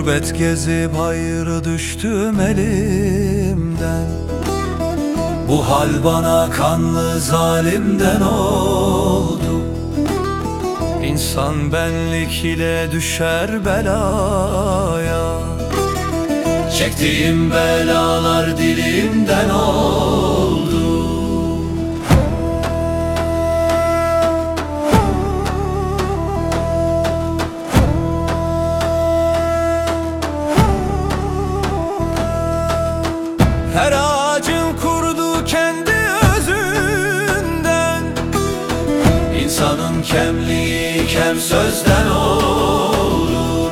Gurbet gezip hayır düştüm elimden. Bu hal bana kanlı zalimden oldu. İnsan benlik ile düşer belaya. Çektiğim belalar Her ağacın kurdu kendi özünden. İnsanın kemliği kem sözden olur.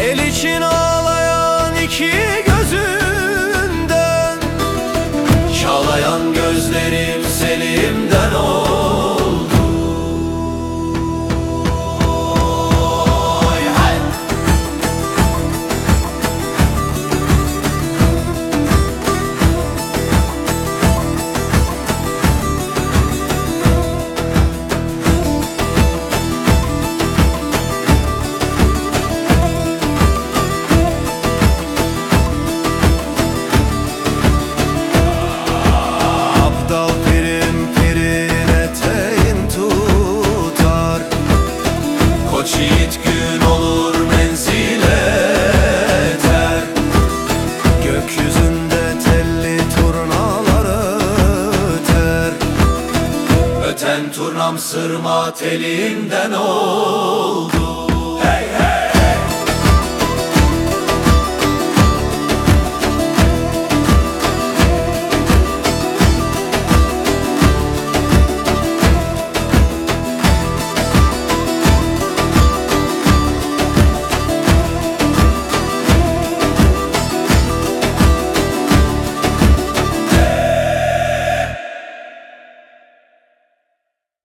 El için ağlayan iki gözünden. Çağlayan gözlerim turnam sırma telinden oldu